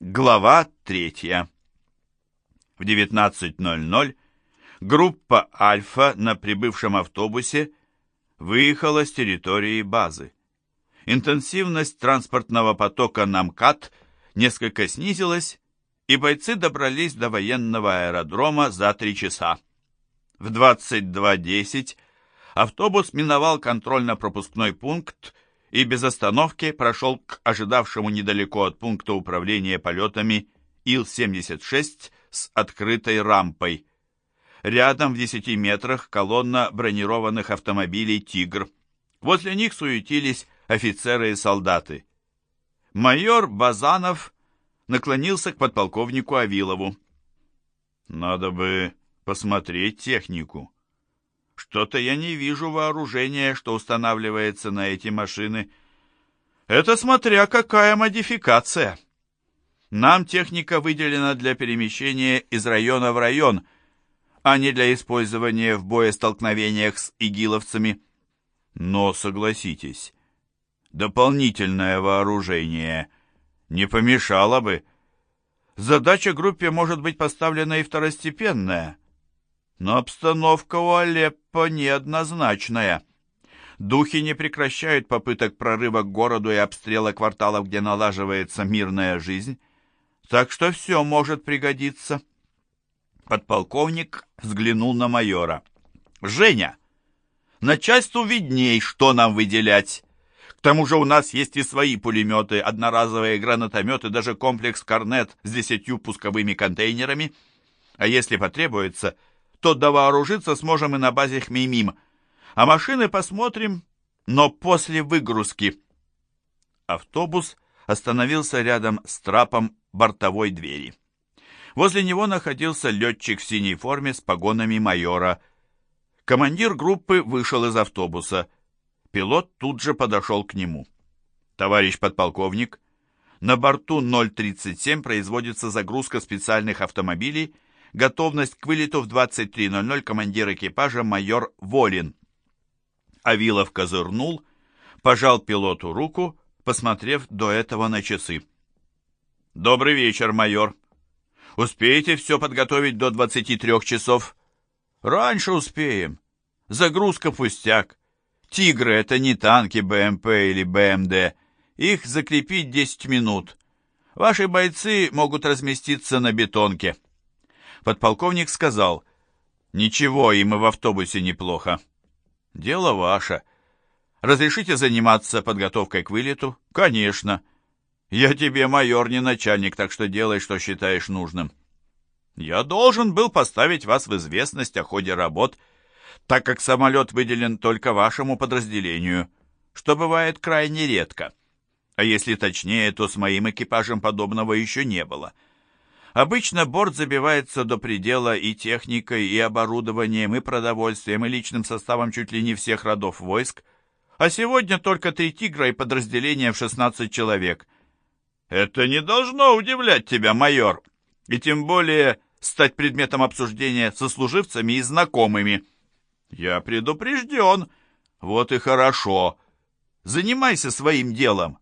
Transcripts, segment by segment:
Глава третья. В 19.00 группа «Альфа» на прибывшем автобусе выехала с территории базы. Интенсивность транспортного потока на МКАД несколько снизилась, и бойцы добрались до военного аэродрома за три часа. В 22.10 автобус миновал контрольно-пропускной пункт и без остановки прошел к ожидавшему недалеко от пункта управления полетами Ил-76 с открытой рампой. Рядом в 10 метрах колонна бронированных автомобилей «Тигр». Возле них суетились офицеры и солдаты. Майор Базанов наклонился к подполковнику Авилову. «Надо бы посмотреть технику. Что-то я не вижу вооружения, что устанавливается на эти машины. Это смотря какая модификация. Нам техника выделена для перемещения из района в район, а не для использования в боестолкновениях с игиловцами. Но, согласитесь, дополнительное вооружение не помешало бы. Задача группе может быть поставлена и второстепенная, но обстановка у Алеппо неоднозначная. Духи не прекращают попыток прорыва к городу и обстрела кварталов, где налаживается мирная жизнь, так что все может пригодиться. Подполковник взглянул на майора. «Женя, начальству видней, что нам выделять. К тому же у нас есть и свои пулеметы, одноразовые гранатометы, даже комплекс «Корнет» с десятью пусковыми контейнерами. А если потребуется, то довооружиться сможем и на базе Хмеймим. А машины посмотрим, но после выгрузки. Автобус остановился рядом с трапом бортовой двери. Возле него находился летчик в синей форме с погонами майора. Командир группы вышел из автобуса. Пилот тут же подошел к нему. «Товарищ подполковник, на борту 037 производится загрузка специальных автомобилей. Готовность к вылету в 23.00 командир экипажа майор Волин». Авилов козырнул, пожал пилоту руку, посмотрев до этого на часы. «Добрый вечер, майор. Успеете все подготовить до 23 часов?» «Раньше успеем. Загрузка пустяк. «Тигры» — это не танки БМП или БМД. Их закрепить 10 минут. Ваши бойцы могут разместиться на бетонке. Подполковник сказал, «Ничего, им и в автобусе неплохо». «Дело ваше. Разрешите заниматься подготовкой к вылету?» «Конечно. Я тебе майор, не начальник, так что делай, что считаешь нужным». «Я должен был поставить вас в известность о ходе работ так как самолет выделен только вашему подразделению, что бывает крайне редко. А если точнее, то с моим экипажем подобного еще не было. Обычно борт забивается до предела и техникой, и оборудованием, и продовольствием, и личным составом чуть ли не всех родов войск, а сегодня только три «Тигра» и подразделение в 16 человек. Это не должно удивлять тебя, майор, и тем более стать предметом обсуждения со служивцами и знакомыми. «Я предупрежден. Вот и хорошо. Занимайся своим делом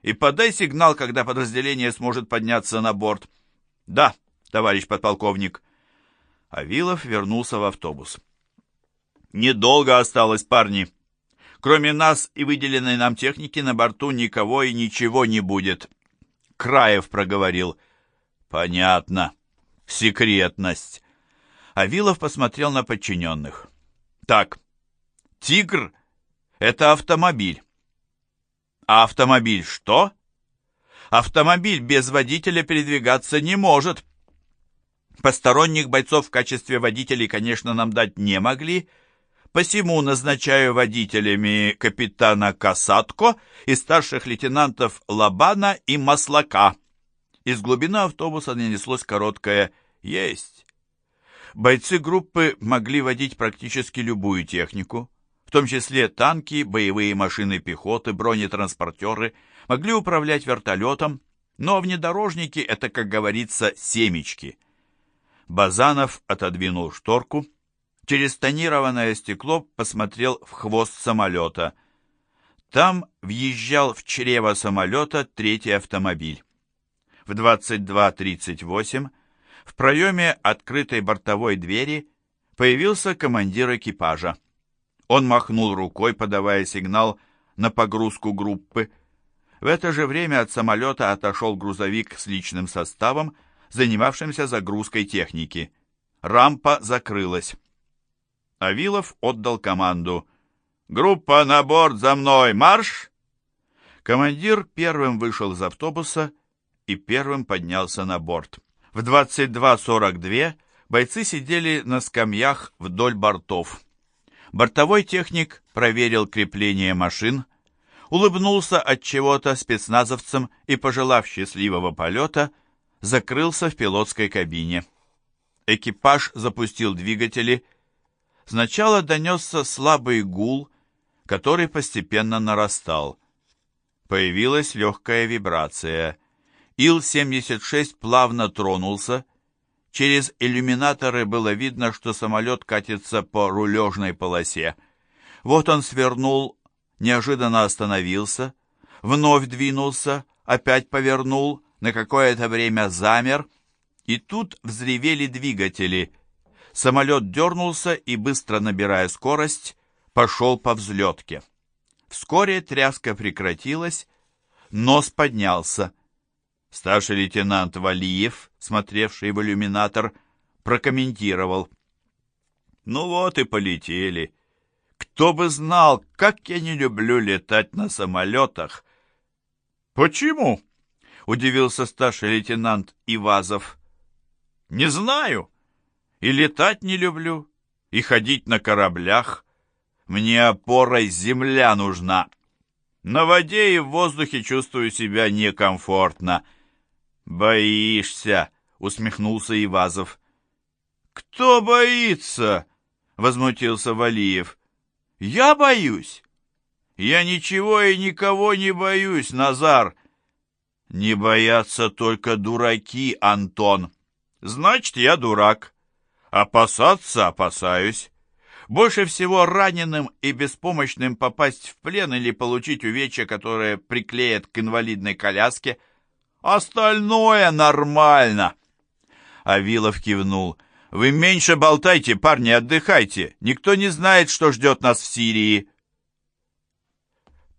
и подай сигнал, когда подразделение сможет подняться на борт». «Да, товарищ подполковник». Авилов вернулся в автобус. «Недолго осталось, парни. Кроме нас и выделенной нам техники на борту никого и ничего не будет». Краев проговорил. «Понятно. Секретность». Авилов посмотрел на подчиненных. Так, «Тигр» — это автомобиль. А автомобиль что? Автомобиль без водителя передвигаться не может. Посторонних бойцов в качестве водителей, конечно, нам дать не могли, посему назначаю водителями капитана Касатко и старших лейтенантов Лабана и Маслака. Из глубины автобуса нанеслось короткое «Есть». Бойцы группы могли водить практически любую технику, в том числе танки, боевые машины пехоты, бронетранспортеры, могли управлять вертолетом, но внедорожники — это, как говорится, семечки. Базанов отодвинул шторку, через тонированное стекло посмотрел в хвост самолета. Там въезжал в чрево самолета третий автомобиль. в 22.38 в проеме открытой бортовой двери появился командир экипажа. Он махнул рукой, подавая сигнал на погрузку группы. В это же время от самолета отошел грузовик с личным составом, занимавшимся загрузкой техники. Рампа закрылась. Авилов отдал команду «Группа на борт за мной! Марш!» Командир первым вышел из автобуса и первым поднялся на борт. В 22.42 бойцы сидели на скамьях вдоль бортов. Бортовой техник проверил крепление машин, улыбнулся от чего-то спецназовцам и, пожелав счастливого полета, закрылся в пилотской кабине. Экипаж запустил двигатели. Сначала донесся слабый гул, который постепенно нарастал. Появилась легкая вибрация. Ил-76 плавно тронулся. Через иллюминаторы было видно, что самолет катится по рулежной полосе. Вот он свернул, неожиданно остановился, вновь двинулся, опять повернул, на какое-то время замер, и тут взревели двигатели. Самолет дернулся и, быстро набирая скорость, пошел по взлетке. Вскоре тряска прекратилась, нос поднялся. Старший лейтенант Валиев, смотревший в иллюминатор, прокомментировал. «Ну вот и полетели. Кто бы знал, как я не люблю летать на самолетах!» «Почему?» — удивился старший лейтенант Ивазов. «Не знаю. И летать не люблю, и ходить на кораблях. Мне опорой земля нужна. На воде и в воздухе чувствую себя некомфортно». «Боишься?» — усмехнулся Ивазов. «Кто боится?» — возмутился Валиев. «Я боюсь». «Я ничего и никого не боюсь, Назар». «Не боятся только дураки, Антон». «Значит, я дурак. Опасаться опасаюсь. Больше всего раненым и беспомощным попасть в плен или получить увечья, которые приклеят к инвалидной коляске — Остальное нормально. Авилов кивнул. Вы меньше болтайте, парни, отдыхайте. Никто не знает, что ждет нас в Сирии.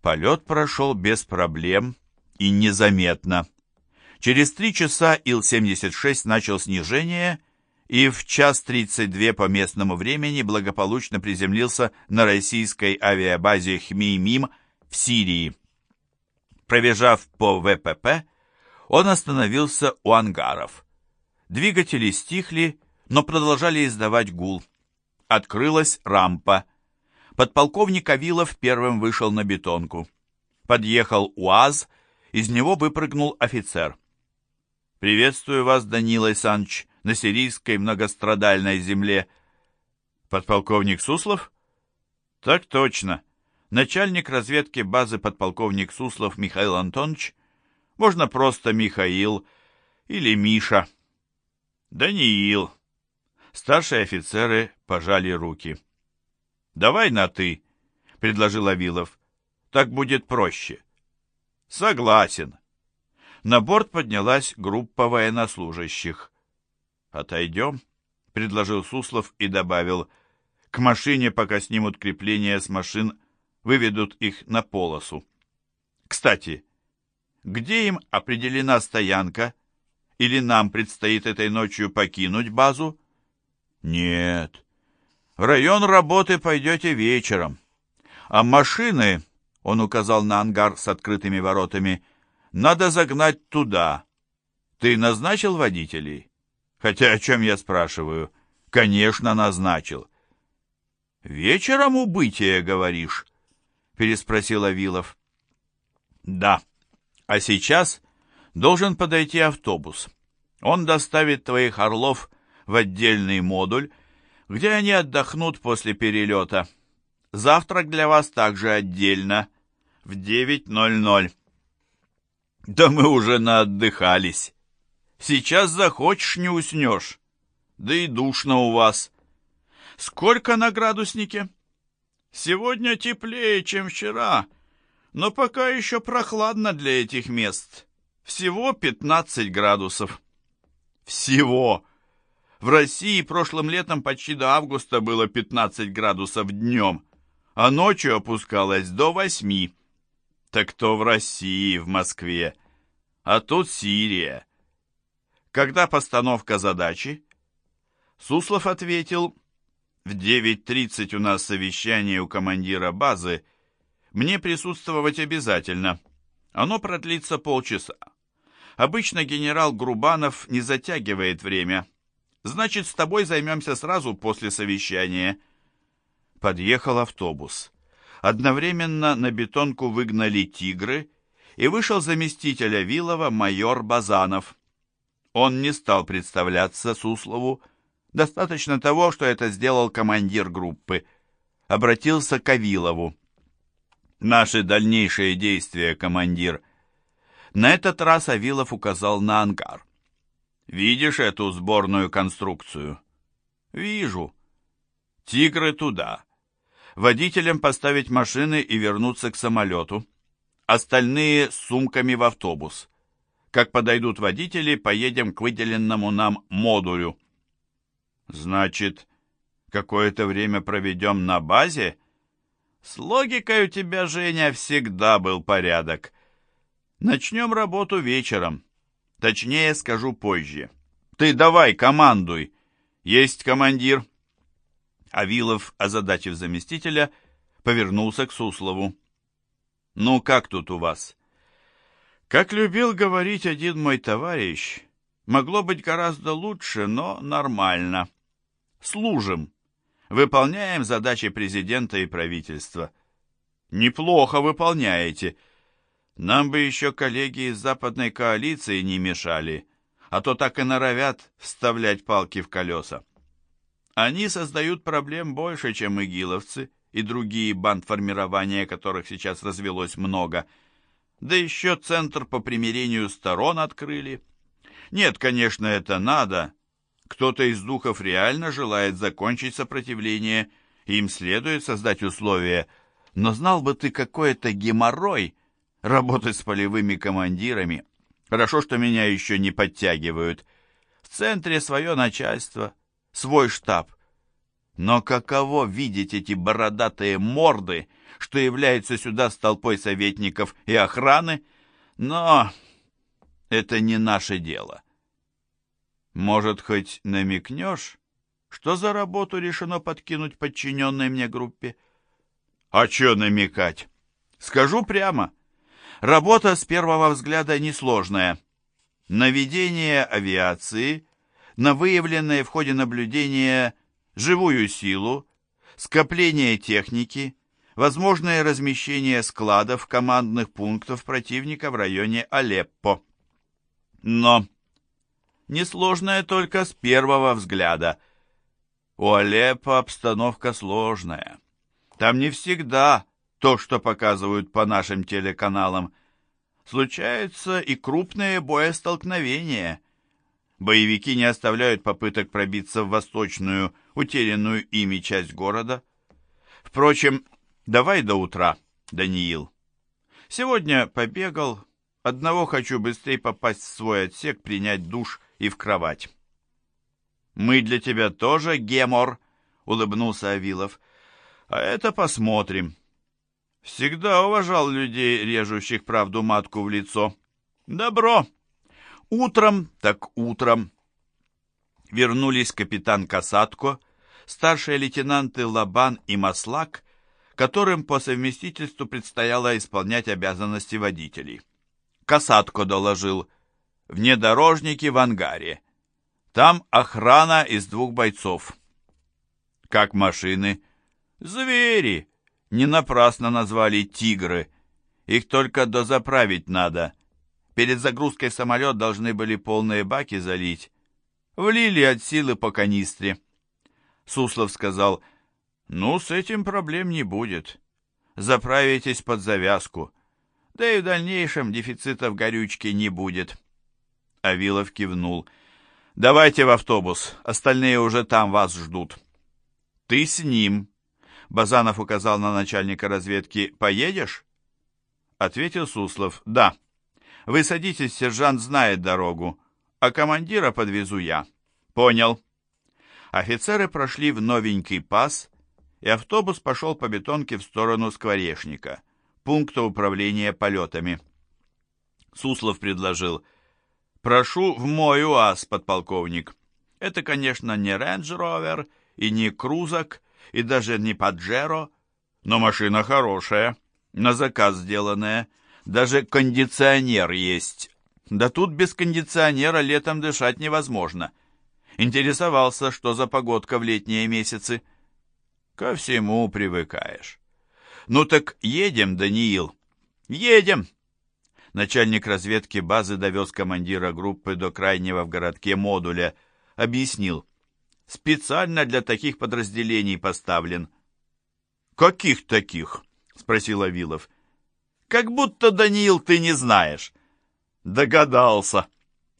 Полет прошел без проблем и незаметно. Через три часа Ил-76 начал снижение и в час 32 по местному времени благополучно приземлился на российской авиабазе Хмеймим в Сирии. Пробежав по ВПП, он остановился у ангаров. Двигатели стихли, но продолжали издавать гул. Открылась рампа. Подполковник Авилов первым вышел на бетонку. Подъехал УАЗ, из него выпрыгнул офицер. «Приветствую вас, Данила Исанович, на сирийской многострадальной земле». «Подполковник Суслов?» «Так точно. Начальник разведки базы подполковник Суслов Михаил Антонович можно просто Михаил или Миша. Даниил. Старшие офицеры пожали руки. «Давай на «ты», — предложил Авилов. «Так будет проще». «Согласен». На борт поднялась группа военнослужащих. «Отойдем», — предложил Суслов и добавил. «К машине, пока снимут крепления с машин, выведут их на полосу. Кстати, где им определена стоянка? Или нам предстоит этой ночью покинуть базу? Нет. В район работы пойдете вечером. А машины, он указал на ангар с открытыми воротами, надо загнать туда. Ты назначил водителей? Хотя о чем я спрашиваю? Конечно, назначил. Вечером убытие, говоришь? Переспросил Авилов. Да. А сейчас должен подойти автобус. Он доставит твоих орлов в отдельный модуль, где они отдохнут после перелета. Завтрак для вас также отдельно, в 9.00. Да мы уже наотдыхались. Сейчас захочешь, не уснешь. Да и душно у вас. Сколько на градуснике? Сегодня теплее, чем вчера, но пока еще прохладно для этих мест. Всего 15 градусов. Всего. В России прошлым летом почти до августа было 15 градусов днем, а ночью опускалось до 8. Так то в России, в Москве. А тут Сирия. Когда постановка задачи? Суслов ответил, в 9.30 у нас совещание у командира базы. Мне присутствовать обязательно. Оно продлится полчаса. Обычно генерал Грубанов не затягивает время. Значит, с тобой займемся сразу после совещания. Подъехал автобус. Одновременно на бетонку выгнали тигры, и вышел заместитель Авилова майор Базанов. Он не стал представляться Суслову, достаточно того, что это сделал командир группы. Обратился к Авилову. «Наши дальнейшие действия, командир», на этот раз Авилов указал на ангар. «Видишь эту сборную конструкцию?» «Вижу. Тигры туда. Водителям поставить машины и вернуться к самолету. Остальные с сумками в автобус. Как подойдут водители, поедем к выделенному нам модулю». «Значит, какое-то время проведем на базе?» «С логикой у тебя, Женя, всегда был порядок». Начнем работу вечером. Точнее, скажу позже. Ты давай, командуй. Есть командир. Авилов, озадачив заместителя, повернулся к Суслову. Ну, как тут у вас? Как любил говорить один мой товарищ, могло быть гораздо лучше, но нормально. Служим. Выполняем задачи президента и правительства. Неплохо выполняете, — нам бы еще коллеги из западной коалиции не мешали, а то так и норовят вставлять палки в колеса. Они создают проблем больше, чем игиловцы и другие бандформирования, которых сейчас развелось много. Да еще центр по примирению сторон открыли. Нет, конечно, это надо. Кто-то из духов реально желает закончить сопротивление, им следует создать условия. Но знал бы ты, какой это геморрой, работать с полевыми командирами. Хорошо, что меня еще не подтягивают. В центре свое начальство, свой штаб. Но каково видеть эти бородатые морды, что являются сюда с толпой советников и охраны? Но это не наше дело. Может, хоть намекнешь, что за работу решено подкинуть подчиненной мне группе? А что намекать? Скажу прямо — Работа с первого взгляда несложная. Наведение авиации на выявленные в ходе наблюдения живую силу, скопление техники, возможное размещение складов командных пунктов противника в районе Алеппо. Но несложное только с первого взгляда. У Алеппо обстановка сложная. Там не всегда то, что показывают по нашим телеканалам. Случаются и крупные боестолкновения. Боевики не оставляют попыток пробиться в восточную, утерянную ими часть города. Впрочем, давай до утра, Даниил. Сегодня побегал, одного хочу быстрее попасть в свой отсек, принять душ и в кровать. «Мы для тебя тоже гемор», — улыбнулся Авилов. «А это посмотрим». Всегда уважал людей, режущих правду матку в лицо. Добро. Утром так утром. Вернулись капитан Касатко, старшие лейтенанты Лабан и Маслак, которым по совместительству предстояло исполнять обязанности водителей. Касатко доложил «Внедорожники в ангаре. Там охрана из двух бойцов». «Как машины?» «Звери!» Не напрасно назвали «тигры». Их только дозаправить надо. Перед загрузкой самолет должны были полные баки залить. Влили от силы по канистре. Суслов сказал, «Ну, с этим проблем не будет. Заправитесь под завязку. Да и в дальнейшем дефицита в горючке не будет». Авилов кивнул. «Давайте в автобус, остальные уже там вас ждут». «Ты с ним», Базанов указал на начальника разведки. «Поедешь?» Ответил Суслов. «Да». Вы садитесь, сержант знает дорогу, а командира подвезу я». «Понял». Офицеры прошли в новенький пас, и автобус пошел по бетонке в сторону Скворечника, пункта управления полетами. Суслов предложил «Прошу в мой УАЗ, подполковник. Это, конечно, не Рейндж-Ровер и не Крузак, и даже не Паджеро, но машина хорошая, на заказ сделанная, даже кондиционер есть. Да тут без кондиционера летом дышать невозможно. Интересовался, что за погодка в летние месяцы. Ко всему привыкаешь. Ну так едем, Даниил. Едем. Начальник разведки базы довез командира группы до крайнего в городке модуля. Объяснил. Специально для таких подразделений поставлен. «Каких таких?» — спросил Авилов. «Как будто, Даниил, ты не знаешь». «Догадался».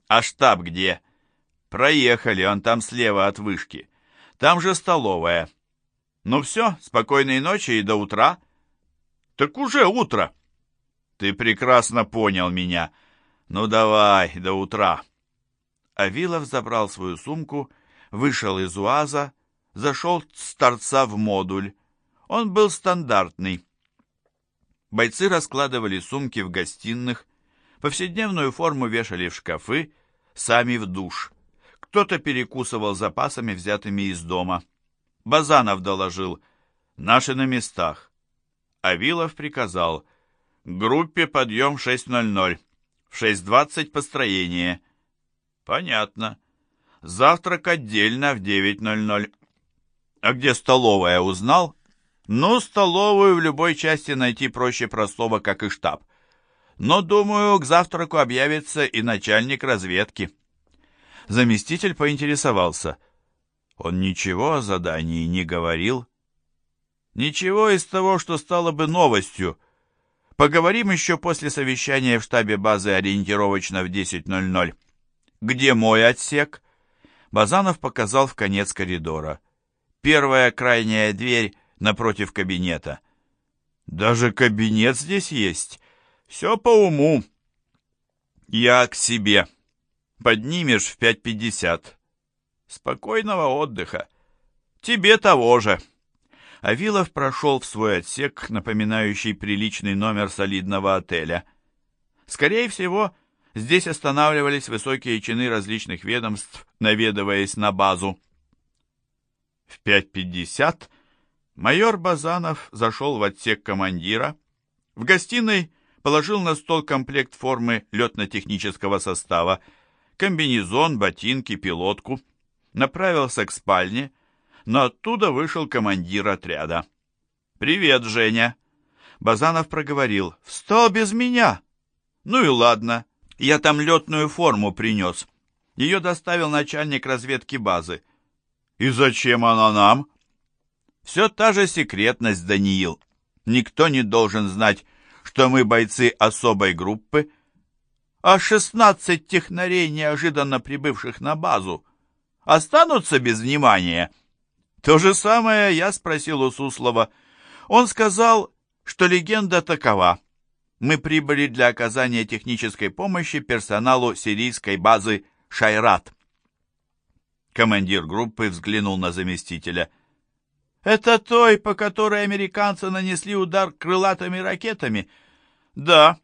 «А штаб где?» «Проехали, он там слева от вышки. Там же столовая». «Ну все, спокойной ночи и до утра». «Так уже утро». «Ты прекрасно понял меня. Ну давай, до утра». Авилов забрал свою сумку, вышел из УАЗа, зашел с торца в модуль. Он был стандартный. Бойцы раскладывали сумки в гостиных, повседневную форму вешали в шкафы, сами в душ. Кто-то перекусывал запасами, взятыми из дома. Базанов доложил, наши на местах. Авилов приказал, группе подъем 6.00, в 6.20 построение. Понятно. Завтрак отдельно в 9.00. А где столовая, узнал? Ну, столовую в любой части найти проще простого, как и штаб. Но, думаю, к завтраку объявится и начальник разведки. Заместитель поинтересовался. Он ничего о задании не говорил. Ничего из того, что стало бы новостью. Поговорим еще после совещания в штабе базы ориентировочно в 10.00. Где мой отсек? Базанов показал в конец коридора. Первая крайняя дверь напротив кабинета. Даже кабинет здесь есть. Все по уму. Я к себе. Поднимешь в 5.50. Спокойного отдыха. Тебе того же. Авилов прошел в свой отсек, напоминающий приличный номер солидного отеля. Скорее всего, здесь останавливались высокие чины различных ведомств, наведываясь на базу. В 5.50 майор Базанов зашел в отсек командира. В гостиной положил на стол комплект формы летно-технического состава, комбинезон, ботинки, пилотку. Направился к спальне, но оттуда вышел командир отряда. «Привет, Женя!» Базанов проговорил. «Встал без меня!» «Ну и ладно, я там летную форму принес. Ее доставил начальник разведки базы. «И зачем она нам?» «Все та же секретность, Даниил. Никто не должен знать, что мы бойцы особой группы, а шестнадцать технарей, неожиданно прибывших на базу, останутся без внимания». То же самое я спросил у Суслова. Он сказал, что легенда такова. Мы прибыли для оказания технической помощи персоналу сирийской базы «Шайрат». Командир группы взглянул на заместителя. «Это той, по которой американцы нанесли удар крылатыми ракетами?» «Да».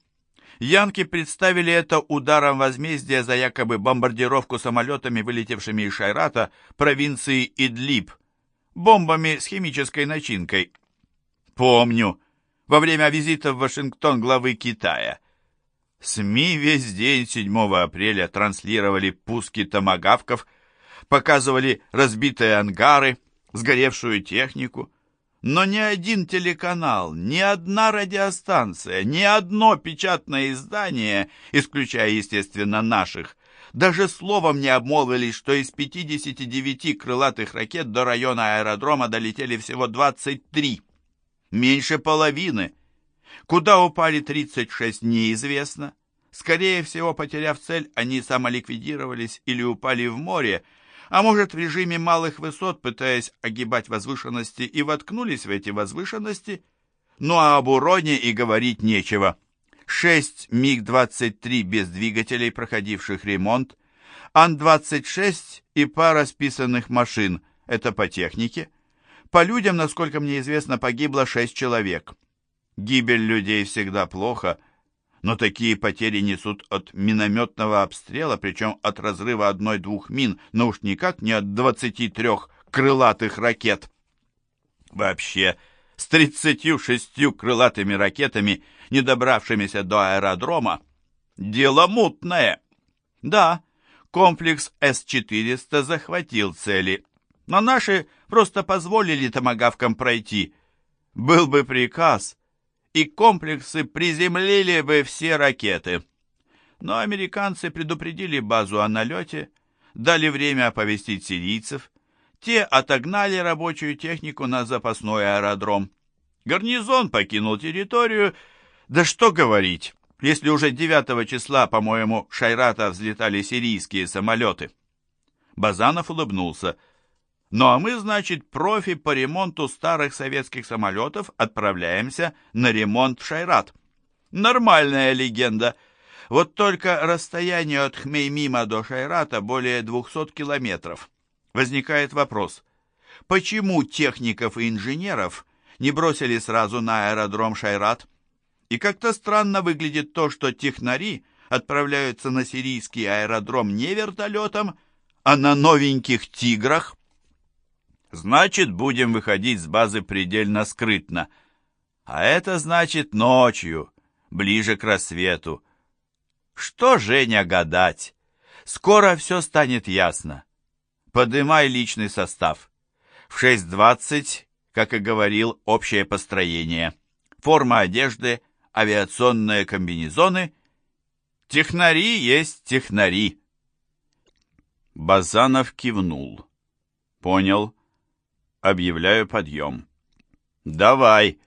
Янки представили это ударом возмездия за якобы бомбардировку самолетами, вылетевшими из Шайрата, провинции Идлиб, бомбами с химической начинкой. «Помню. Во время визита в Вашингтон главы Китая». СМИ весь день 7 апреля транслировали пуски томагавков – показывали разбитые ангары, сгоревшую технику. Но ни один телеканал, ни одна радиостанция, ни одно печатное издание, исключая, естественно, наших, даже словом не обмолвились, что из 59 крылатых ракет до района аэродрома долетели всего 23. Меньше половины. Куда упали 36, неизвестно. Скорее всего, потеряв цель, они самоликвидировались или упали в море, а может, в режиме малых высот, пытаясь огибать возвышенности, и воткнулись в эти возвышенности? Ну а об уроне и говорить нечего. 6 МиГ-23 без двигателей, проходивших ремонт, Ан-26 и пара списанных машин, это по технике. По людям, насколько мне известно, погибло 6 человек. Гибель людей всегда плохо, но такие потери несут от минометного обстрела, причем от разрыва одной-двух мин, но уж никак не от 23 крылатых ракет. Вообще, с 36 крылатыми ракетами, не добравшимися до аэродрома, дело мутное. Да, комплекс С-400 захватил цели, но наши просто позволили томогавкам пройти. Был бы приказ, и комплексы приземлили бы все ракеты. Но американцы предупредили базу о налете, дали время оповестить сирийцев, те отогнали рабочую технику на запасной аэродром. Гарнизон покинул территорию, да что говорить, если уже 9 числа, по-моему, Шайрата взлетали сирийские самолеты. Базанов улыбнулся. Ну а мы, значит, профи по ремонту старых советских самолетов отправляемся на ремонт в Шайрат. Нормальная легенда. Вот только расстояние от Хмеймима до Шайрата более 200 километров. Возникает вопрос, почему техников и инженеров не бросили сразу на аэродром Шайрат? И как-то странно выглядит то, что технари отправляются на сирийский аэродром не вертолетом, а на новеньких «Тиграх». Значит, будем выходить с базы предельно скрытно. А это значит ночью, ближе к рассвету. Что, Женя, гадать? Скоро все станет ясно. Подымай личный состав. В 6.20, как и говорил, общее построение. Форма одежды, авиационные комбинезоны. Технари есть технари. Базанов кивнул. Понял. Объявляю подъем. Давай.